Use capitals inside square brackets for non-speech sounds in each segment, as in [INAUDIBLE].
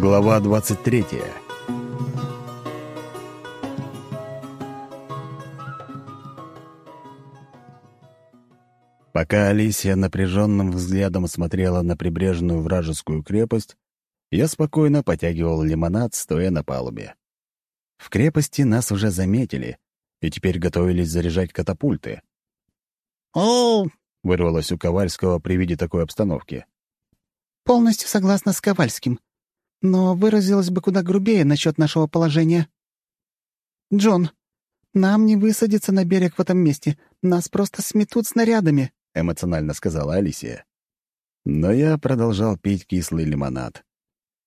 Глава 23 Пока Алисия напряженным взглядом смотрела на прибрежную вражескую крепость, я спокойно потягивал лимонад, стоя на палубе. В крепости нас уже заметили и теперь готовились заряжать катапульты. «О!» — вырвалось у Ковальского при виде такой обстановки. «Полностью согласна с Ковальским но выразилась бы куда грубее насчет нашего положения. «Джон, нам не высадиться на берег в этом месте. Нас просто сметут снарядами», — эмоционально сказала Алисия. Но я продолжал пить кислый лимонад.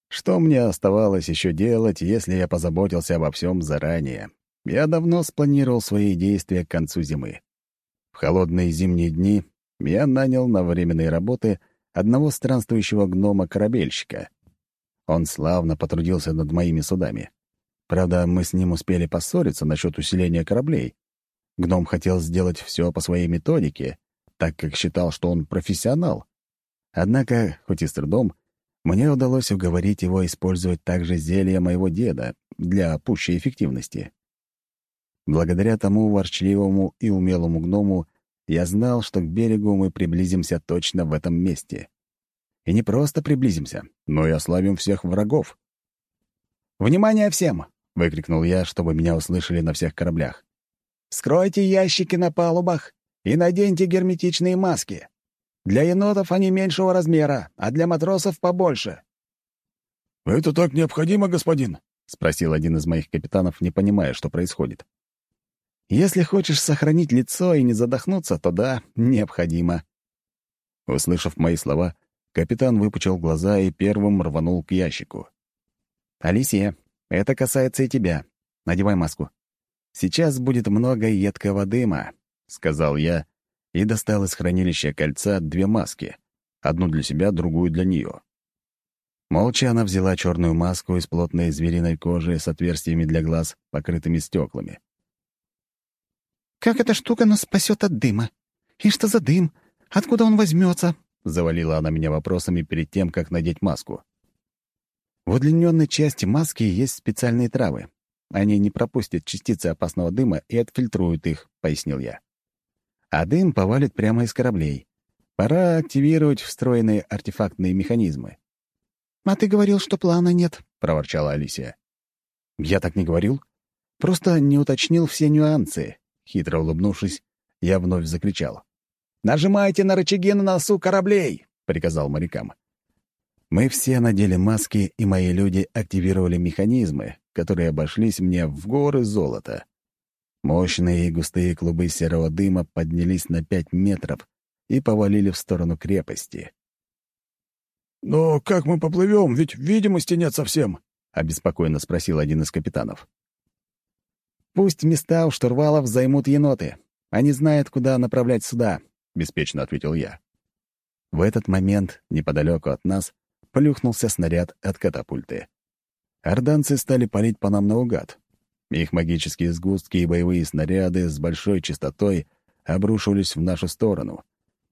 Что мне оставалось еще делать, если я позаботился обо всем заранее? Я давно спланировал свои действия к концу зимы. В холодные зимние дни я нанял на временные работы одного странствующего гнома-корабельщика — он славно потрудился над моими судами. Правда, мы с ним успели поссориться насчет усиления кораблей. Гном хотел сделать все по своей методике, так как считал, что он профессионал. Однако, хоть и с трудом, мне удалось уговорить его использовать также зелье моего деда для пущей эффективности. Благодаря тому ворчливому и умелому гному я знал, что к берегу мы приблизимся точно в этом месте. И не просто приблизимся, но и ослабим всех врагов. «Внимание всем!» — выкрикнул я, чтобы меня услышали на всех кораблях. «Скройте ящики на палубах и наденьте герметичные маски. Для енотов они меньшего размера, а для матросов побольше». «Это так необходимо, господин?» — спросил один из моих капитанов, не понимая, что происходит. «Если хочешь сохранить лицо и не задохнуться, то да, необходимо». Услышав мои слова, Капитан выпучил глаза и первым рванул к ящику. «Алисия, это касается и тебя. Надевай маску. Сейчас будет много едкого дыма», — сказал я и достал из хранилища кольца две маски. Одну для себя, другую для нее. Молча она взяла черную маску из плотной звериной кожи с отверстиями для глаз, покрытыми стеклами. «Как эта штука нас спасет от дыма? И что за дым? Откуда он возьмется? — завалила она меня вопросами перед тем, как надеть маску. В удлиненной части маски есть специальные травы. Они не пропустят частицы опасного дыма и отфильтруют их, — пояснил я. А дым повалит прямо из кораблей. Пора активировать встроенные артефактные механизмы. «А ты говорил, что плана нет», — проворчала Алисия. «Я так не говорил. Просто не уточнил все нюансы». Хитро улыбнувшись, я вновь закричал. «Нажимайте на рычаги на носу кораблей!» — приказал морякам. Мы все надели маски, и мои люди активировали механизмы, которые обошлись мне в горы золота. Мощные и густые клубы серого дыма поднялись на пять метров и повалили в сторону крепости. «Но как мы поплывем? Ведь видимости нет совсем», — обеспокоенно спросил один из капитанов. «Пусть места у штурвалов займут еноты. Они знают, куда направлять суда», — беспечно ответил я. В этот момент, неподалеку от нас, плюхнулся снаряд от катапульты. Орданцы стали палить по нам наугад. Их магические сгустки и боевые снаряды с большой частотой обрушивались в нашу сторону.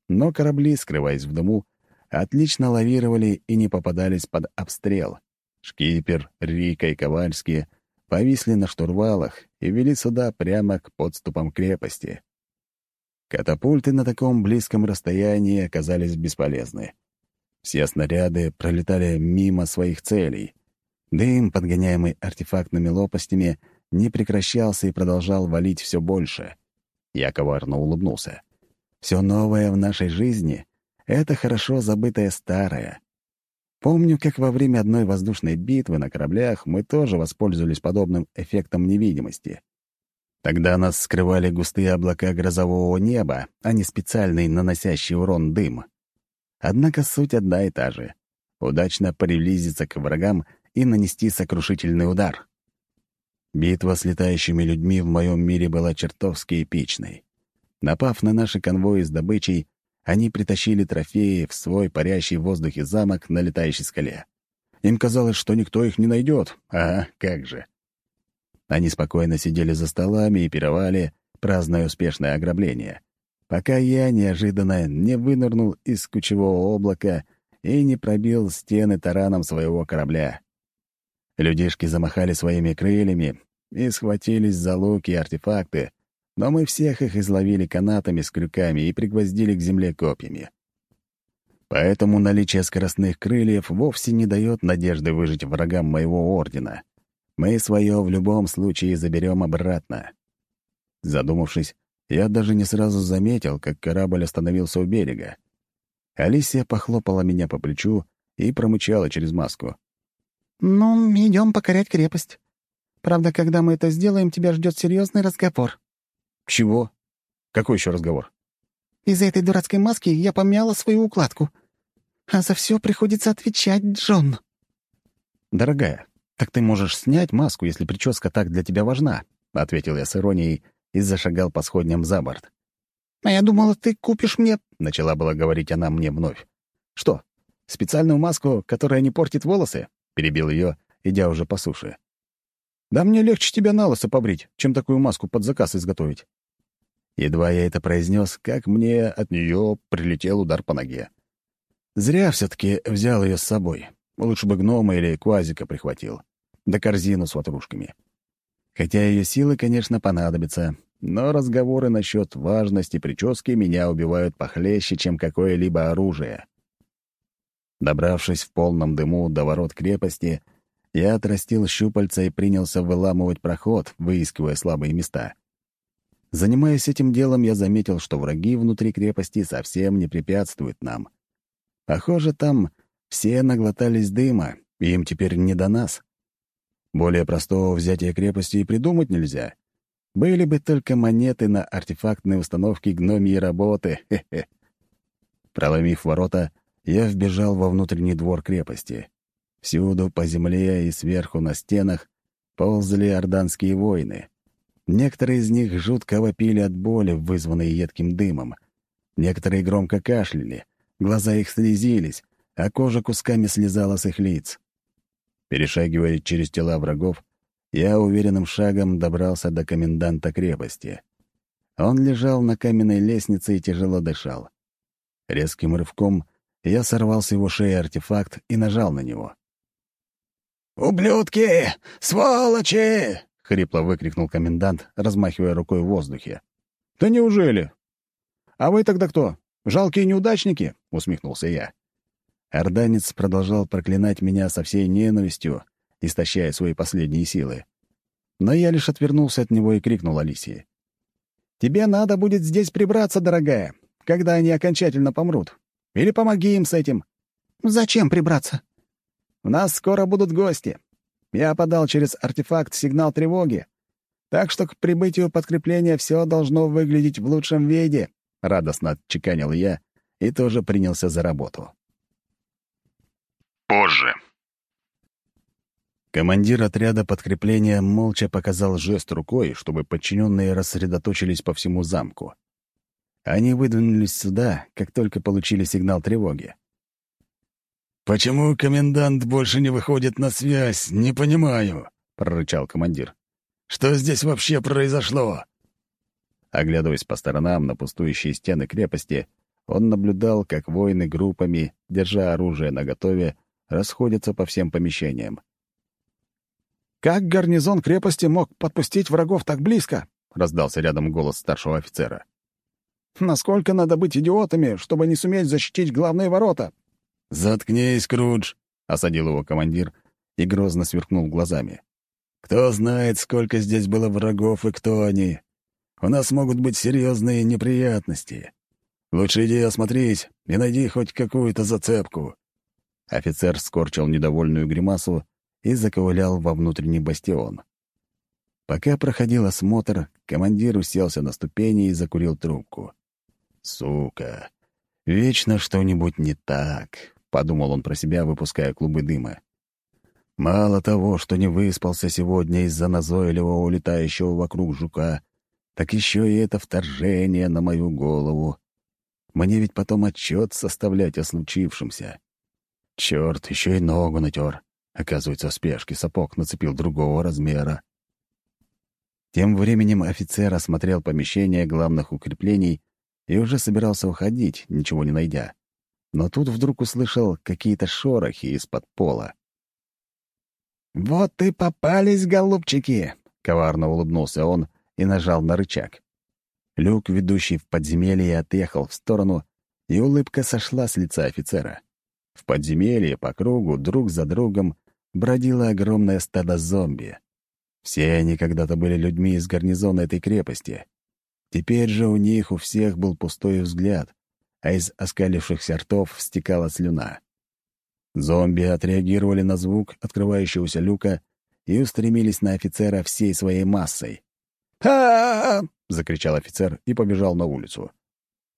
Но корабли, скрываясь в дыму, отлично лавировали и не попадались под обстрел. Шкипер, Рика и Ковальские повисли на штурвалах и вели сюда прямо к подступам крепости. Катапульты на таком близком расстоянии оказались бесполезны. Все снаряды пролетали мимо своих целей. Дым, подгоняемый артефактными лопастями, не прекращался и продолжал валить все больше. Я коварно улыбнулся. Все новое в нашей жизни — это хорошо забытое старое. Помню, как во время одной воздушной битвы на кораблях мы тоже воспользовались подобным эффектом невидимости. Тогда нас скрывали густые облака грозового неба, а не специальный наносящий урон дым. Однако суть одна и та же — удачно приблизиться к врагам и нанести сокрушительный удар. Битва с летающими людьми в моем мире была чертовски эпичной. Напав на наши конвои с добычей, они притащили трофеи в свой парящий в воздухе замок на летающей скале. Им казалось, что никто их не найдет. Ага, как же. Они спокойно сидели за столами и пировали, празднуя успешное ограбление, пока я неожиданно не вынырнул из кучевого облака и не пробил стены тараном своего корабля. Людишки замахали своими крыльями и схватились за луки и артефакты, но мы всех их изловили канатами с крюками и пригвоздили к земле копьями. Поэтому наличие скоростных крыльев вовсе не дает надежды выжить врагам моего ордена. Мы свое в любом случае заберем обратно. Задумавшись, я даже не сразу заметил, как корабль остановился у берега. Алисия похлопала меня по плечу и промычала через маску. «Ну, идем покорять крепость. Правда, когда мы это сделаем, тебя ждет серьезный разговор». «Чего? Какой еще разговор?» «Из-за этой дурацкой маски я помяла свою укладку. А за все приходится отвечать, Джон». «Дорогая, так ты можешь снять маску, если прическа так для тебя важна», — ответил я с иронией и зашагал по сходням за борт. «А я думала, ты купишь мне...» — начала была говорить она мне вновь. «Что, специальную маску, которая не портит волосы?» — перебил ее, идя уже по суше. «Да мне легче тебя на лысо побрить, чем такую маску под заказ изготовить». Едва я это произнес, как мне от нее прилетел удар по ноге. Зря все таки взял ее с собой. Лучше бы гнома или квазика прихватил. Да корзину с ватрушками. Хотя ее силы, конечно, понадобятся, но разговоры насчет важности прически меня убивают похлеще, чем какое-либо оружие. Добравшись в полном дыму до ворот крепости, я отрастил щупальца и принялся выламывать проход, выискивая слабые места. Занимаясь этим делом, я заметил, что враги внутри крепости совсем не препятствуют нам. Похоже, там все наглотались дыма, и им теперь не до нас. Более простого взятия крепости и придумать нельзя. Были бы только монеты на артефактные установки гномьей работы. [LAUGHS] Хе -хе. Проломив ворота, я вбежал во внутренний двор крепости. Всюду по земле и сверху на стенах ползали орданские воины. Некоторые из них жутко вопили от боли, вызванной едким дымом. Некоторые громко кашляли, глаза их слезились, а кожа кусками слезала с их лиц. Перешагивая через тела врагов, я уверенным шагом добрался до коменданта крепости. Он лежал на каменной лестнице и тяжело дышал. Резким рывком я сорвал с его шеи артефакт и нажал на него. «Ублюдки! Сволочи!» — хрипло выкрикнул комендант, размахивая рукой в воздухе. «Да неужели? А вы тогда кто? Жалкие неудачники?» — усмехнулся я. Орданец продолжал проклинать меня со всей ненавистью, истощая свои последние силы. Но я лишь отвернулся от него и крикнул Алисии. «Тебе надо будет здесь прибраться, дорогая, когда они окончательно помрут. Или помоги им с этим». «Зачем прибраться?» «У нас скоро будут гости. Я подал через артефакт сигнал тревоги. Так что к прибытию подкрепления все должно выглядеть в лучшем виде», — радостно отчеканил я и тоже принялся за работу. Позже. Командир отряда подкрепления молча показал жест рукой, чтобы подчиненные рассредоточились по всему замку. Они выдвинулись сюда, как только получили сигнал тревоги. «Почему комендант больше не выходит на связь, не понимаю», — прорычал командир. «Что здесь вообще произошло?» Оглядываясь по сторонам на пустующие стены крепости, он наблюдал, как воины группами, держа оружие наготове, расходятся по всем помещениям. «Как гарнизон крепости мог подпустить врагов так близко?» — раздался рядом голос старшего офицера. «Насколько надо быть идиотами, чтобы не суметь защитить главные ворота?» «Заткнись, Крудж!» — осадил его командир и грозно сверкнул глазами. «Кто знает, сколько здесь было врагов и кто они. У нас могут быть серьезные неприятности. Лучше иди осмотрись и найди хоть какую-то зацепку. Офицер скорчил недовольную гримасу и заковылял во внутренний бастион. Пока проходил осмотр, командир уселся на ступени и закурил трубку. «Сука! Вечно что-нибудь не так», — подумал он про себя, выпуская клубы дыма. «Мало того, что не выспался сегодня из-за назойливого улетающего вокруг жука, так еще и это вторжение на мою голову. Мне ведь потом отчет составлять о случившемся. Черт, еще и ногу натер. Оказывается, в спешке сапог нацепил другого размера. Тем временем офицер осмотрел помещение главных укреплений и уже собирался уходить, ничего не найдя. Но тут вдруг услышал какие-то шорохи из-под пола. «Вот и попались, голубчики!» — коварно улыбнулся он и нажал на рычаг. Люк, ведущий в подземелье, отъехал в сторону, и улыбка сошла с лица офицера. В подземелье по кругу друг за другом бродило огромное стадо зомби. Все они когда-то были людьми из гарнизона этой крепости. Теперь же у них у всех был пустой взгляд, а из оскалившихся ртов стекала слюна. Зомби отреагировали на звук открывающегося люка и устремились на офицера всей своей массой. «Ха-ха-ха!» — закричал офицер и побежал на улицу.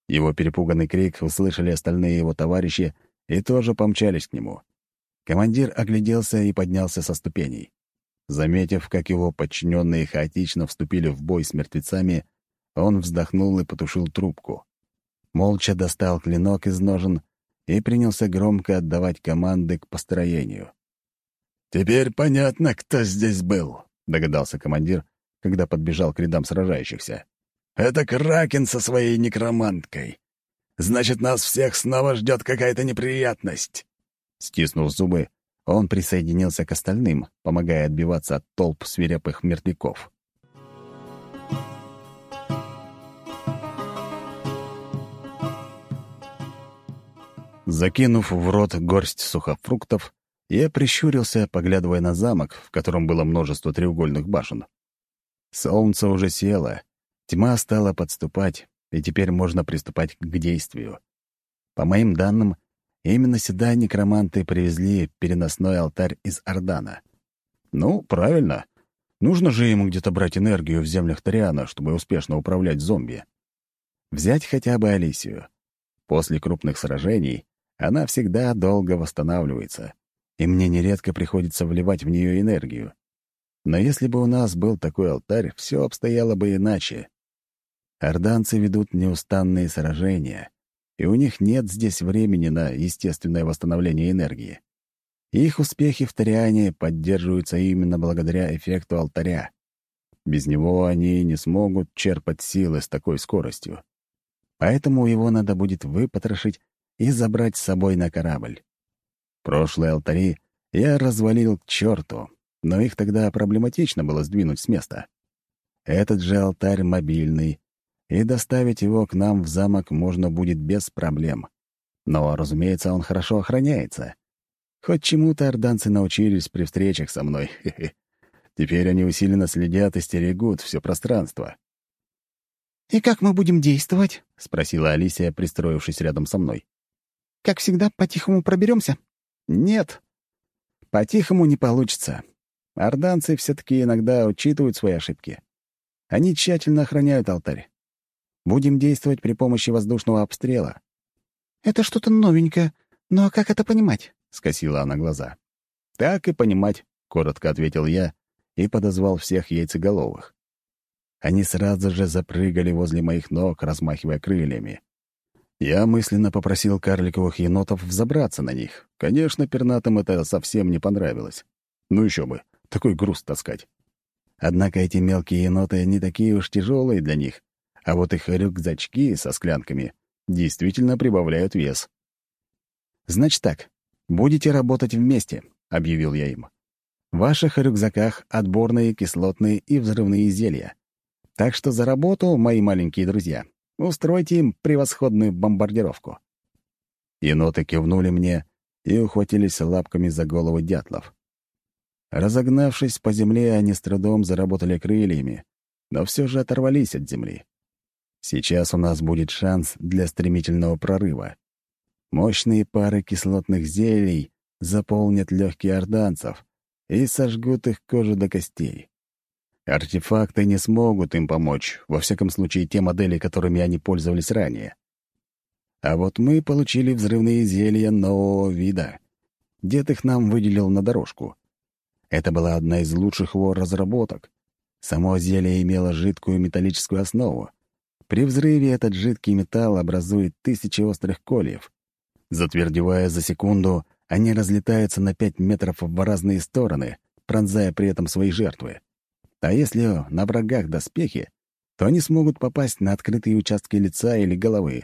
Его перепуганный крик услышали остальные его товарищи и тоже помчались к нему. Командир огляделся и поднялся со ступеней. Заметив, как его подчиненные хаотично вступили в бой с мертвецами, он вздохнул и потушил трубку. Молча достал клинок из ножен и принялся громко отдавать команды к построению. «Теперь понятно, кто здесь был», — догадался командир, когда подбежал к рядам сражающихся. «Это Кракен со своей некроманткой. Значит, нас всех снова ждет какая-то неприятность». Стиснув зубы, он присоединился к остальным, помогая отбиваться от толп свирепых мертвяков. Закинув в рот горсть сухофруктов, я прищурился, поглядывая на замок, в котором было множество треугольных башен. Солнце уже село, тьма стала подступать, и теперь можно приступать к действию. По моим данным, именно сюда некроманты привезли переносной алтарь из Ордана. Ну, правильно. Нужно же ему где-то брать энергию в землях Ториана, чтобы успешно управлять зомби. Взять хотя бы Алисию. После крупных сражений она всегда долго восстанавливается, и мне нередко приходится вливать в нее энергию. Но если бы у нас был такой алтарь, все обстояло бы иначе. Орданцы ведут неустанные сражения, и у них нет здесь времени на естественное восстановление энергии. Их успехи в Ториане поддерживаются именно благодаря эффекту алтаря. Без него они не смогут черпать силы с такой скоростью. Поэтому его надо будет выпотрошить и забрать с собой на корабль. Прошлые алтари я развалил к черту, но их тогда проблематично было сдвинуть с места. Этот же алтарь мобильный, и доставить его к нам в замок можно будет без проблем. Но, разумеется, он хорошо охраняется. Хоть чему-то орданцы научились при встречах со мной. [LAUGHS] Теперь они усиленно следят и стерегут все пространство. «И как мы будем действовать?» — спросила Алисия, пристроившись рядом со мной. «Как всегда, по-тихому проберемся?» «Нет. По-тихому не получится. Орданцы все таки иногда учитывают свои ошибки. Они тщательно охраняют алтарь. Будем действовать при помощи воздушного обстрела». «Это что-то новенькое. Но как это понимать?» — скосила она глаза. «Так и понимать», — коротко ответил я и подозвал всех яйцеголовых. Они сразу же запрыгали возле моих ног, размахивая крыльями. Я мысленно попросил карликовых енотов взобраться на них. Конечно, пернатым это совсем не понравилось. Ну еще бы, такой груз таскать. Однако эти мелкие еноты не такие уж тяжелые для них, а вот их рюкзачки со склянками действительно прибавляют вес. «Значит так, будете работать вместе», — объявил я им. «В ваших рюкзаках отборные кислотные и взрывные зелья. Так что за работу, мои маленькие друзья, устройте им превосходную бомбардировку». Еноты кивнули мне и ухватились лапками за головы дятлов. Разогнавшись по земле, они с трудом заработали крыльями, но все же оторвались от земли. Сейчас у нас будет шанс для стремительного прорыва. Мощные пары кислотных зелий заполнят легкие орданцев и сожгут их кожу до костей. Артефакты не смогут им помочь, во всяком случае те модели, которыми они пользовались ранее. А вот мы получили взрывные зелья нового вида. Дед их нам выделил на дорожку. Это была одна из лучших его разработок. Само зелье имело жидкую металлическую основу, при взрыве этот жидкий металл образует тысячи острых кольев. Затвердевая за секунду, они разлетаются на пять метров в разные стороны, пронзая при этом свои жертвы. А если на врагах доспехи, то они смогут попасть на открытые участки лица или головы.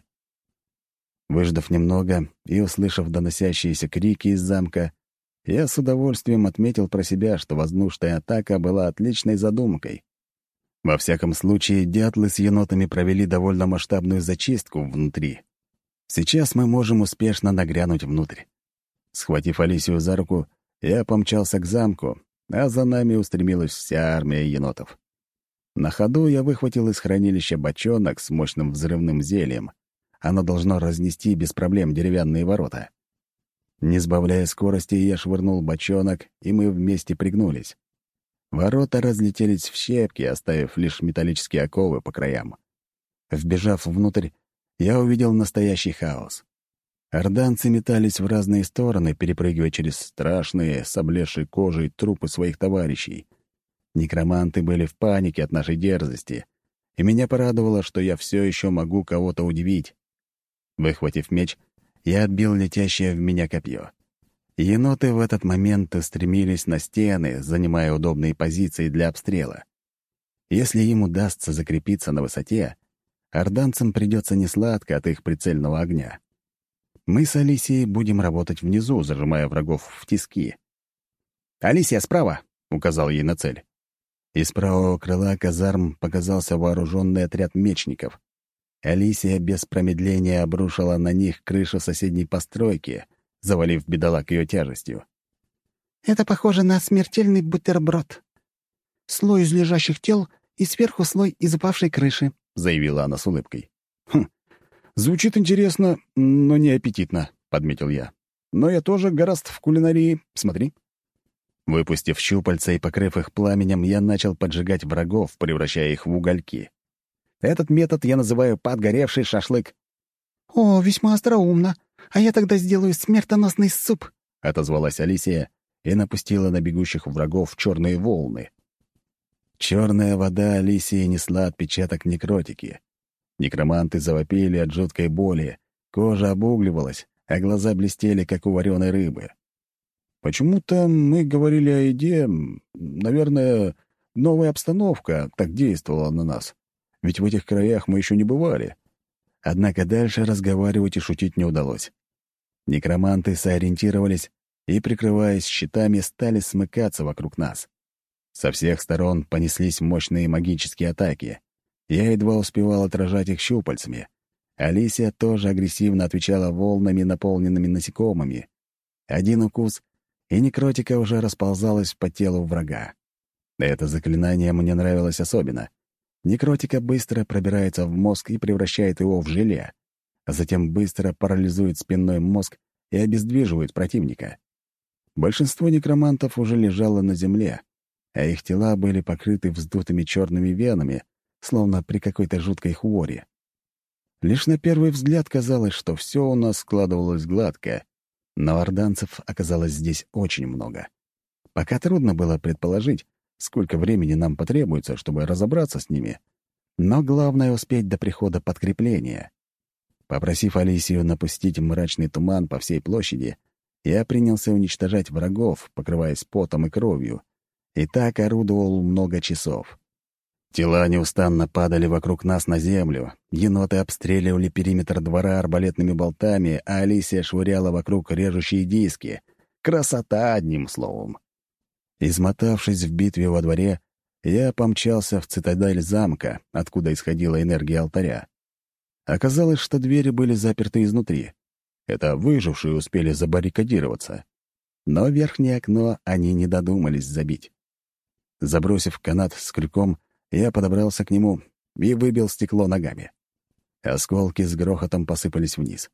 Выждав немного и услышав доносящиеся крики из замка, Я с удовольствием отметил про себя, что воздушная атака была отличной задумкой. Во всяком случае, дятлы с енотами провели довольно масштабную зачистку внутри. Сейчас мы можем успешно нагрянуть внутрь. Схватив Алисию за руку, я помчался к замку, а за нами устремилась вся армия енотов. На ходу я выхватил из хранилища бочонок с мощным взрывным зельем. Оно должно разнести без проблем деревянные ворота. Не сбавляя скорости, я швырнул бочонок, и мы вместе пригнулись. Ворота разлетелись в щепки, оставив лишь металлические оковы по краям. Вбежав внутрь, я увидел настоящий хаос. Орданцы метались в разные стороны, перепрыгивая через страшные, с облезшей кожей трупы своих товарищей. Некроманты были в панике от нашей дерзости, и меня порадовало, что я все еще могу кого-то удивить. Выхватив меч, я отбил летящее в меня копье. Еноты в этот момент устремились на стены, занимая удобные позиции для обстрела. Если им удастся закрепиться на высоте, орданцам придется несладко от их прицельного огня. Мы с Алисией будем работать внизу, зажимая врагов в тиски. «Алисия, справа!» — указал ей на цель. Из правого крыла казарм показался вооруженный отряд мечников. Алисия без промедления обрушила на них крышу соседней постройки — завалив бедолаг ее тяжестью. «Это похоже на смертельный бутерброд. Слой из лежащих тел и сверху слой из упавшей крыши», — заявила она с улыбкой. «Хм, звучит интересно, но не аппетитно», — подметил я. «Но я тоже гораст в кулинарии. Смотри». Выпустив щупальца и покрыв их пламенем, я начал поджигать врагов, превращая их в угольки. Этот метод я называю «подгоревший шашлык». «О, весьма остроумно. А я тогда сделаю смертоносный суп», — отозвалась Алисия и напустила на бегущих врагов черные волны. Черная вода Алисии несла отпечаток некротики. Некроманты завопили от жуткой боли, кожа обугливалась, а глаза блестели, как у вареной рыбы. Почему-то мы говорили о еде, наверное, новая обстановка так действовала на нас. Ведь в этих краях мы еще не бывали. Однако дальше разговаривать и шутить не удалось. Некроманты сориентировались и, прикрываясь щитами, стали смыкаться вокруг нас. Со всех сторон понеслись мощные магические атаки. Я едва успевал отражать их щупальцами. Алисия тоже агрессивно отвечала волнами, наполненными насекомыми. Один укус, и некротика уже расползалась по телу врага. Это заклинание мне нравилось особенно. Некротика быстро пробирается в мозг и превращает его в желе, а затем быстро парализует спинной мозг и обездвиживает противника. Большинство некромантов уже лежало на земле, а их тела были покрыты вздутыми черными венами, словно при какой-то жуткой хворе. Лишь на первый взгляд казалось, что все у нас складывалось гладко, но орданцев оказалось здесь очень много. Пока трудно было предположить, сколько времени нам потребуется, чтобы разобраться с ними. Но главное — успеть до прихода подкрепления. Попросив Алисию напустить мрачный туман по всей площади, я принялся уничтожать врагов, покрываясь потом и кровью, и так орудовал много часов. Тела неустанно падали вокруг нас на землю, еноты обстреливали периметр двора арбалетными болтами, а Алисия швыряла вокруг режущие диски. Красота, одним словом. Измотавшись в битве во дворе, я помчался в цитадель замка, откуда исходила энергия алтаря. Оказалось, что двери были заперты изнутри. Это выжившие успели забаррикадироваться. Но верхнее окно они не додумались забить. Забросив канат с крюком, я подобрался к нему и выбил стекло ногами. Осколки с грохотом посыпались вниз.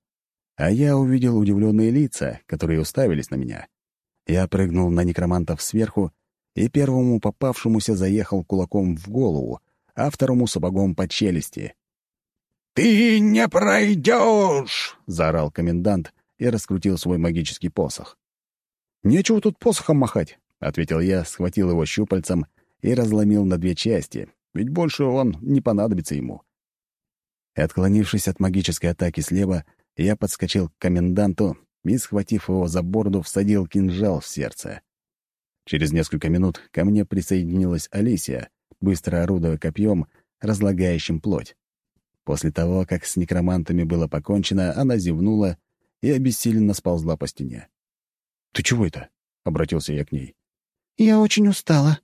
А я увидел удивленные лица, которые уставились на меня. Я прыгнул на некромантов сверху и первому попавшемуся заехал кулаком в голову, а второму сапогом по челюсти. «Ты не пройдешь!» — заорал комендант и раскрутил свой магический посох. «Нечего тут посохом махать», — ответил я, схватил его щупальцем и разломил на две части, ведь больше он не понадобится ему. Отклонившись от магической атаки слева, я подскочил к коменданту и, схватив его за борду, всадил кинжал в сердце. Через несколько минут ко мне присоединилась Алисия, быстро орудуя копьем, разлагающим плоть. После того, как с некромантами было покончено, она зевнула и обессиленно сползла по стене. «Ты чего это?» — обратился я к ней. «Я очень устала.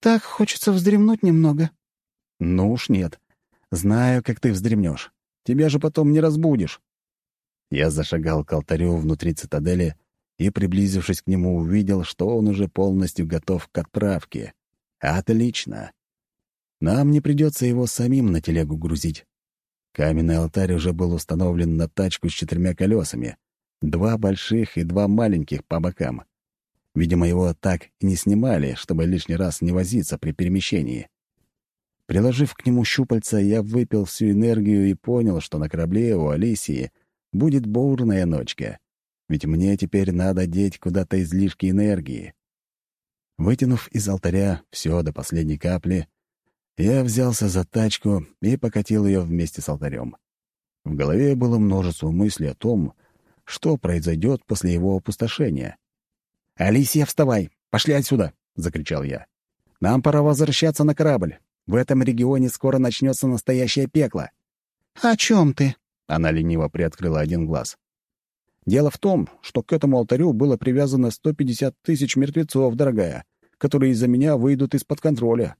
Так хочется вздремнуть немного». «Ну уж нет. Знаю, как ты вздремнешь. Тебя же потом не разбудишь». Я зашагал к алтарю внутри цитадели и, приблизившись к нему, увидел, что он уже полностью готов к отправке. Отлично. Нам не придется его самим на телегу грузить. Каменный алтарь уже был установлен на тачку с четырьмя колесами, два больших и два маленьких по бокам. Видимо, его так и не снимали, чтобы лишний раз не возиться при перемещении. Приложив к нему щупальца, я выпил всю энергию и понял, что на корабле у Алисии будет бурная ночка, ведь мне теперь надо деть куда-то излишки энергии. Вытянув из алтаря все до последней капли, я взялся за тачку и покатил ее вместе с алтарем. В голове было множество мыслей о том, что произойдет после его опустошения. «Алисия, вставай! Пошли отсюда!» — закричал я. «Нам пора возвращаться на корабль. В этом регионе скоро начнется настоящее пекло». «О чем ты?» — она лениво приоткрыла один глаз. «Дело в том, что к этому алтарю было привязано 150 тысяч мертвецов, дорогая, которые из-за меня выйдут из-под контроля.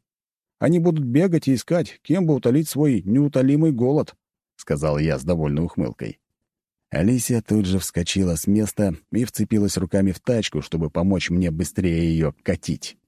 Они будут бегать и искать, кем бы утолить свой неутолимый голод», — сказал я с довольной ухмылкой. Алисия тут же вскочила с места и вцепилась руками в тачку, чтобы помочь мне быстрее ее катить.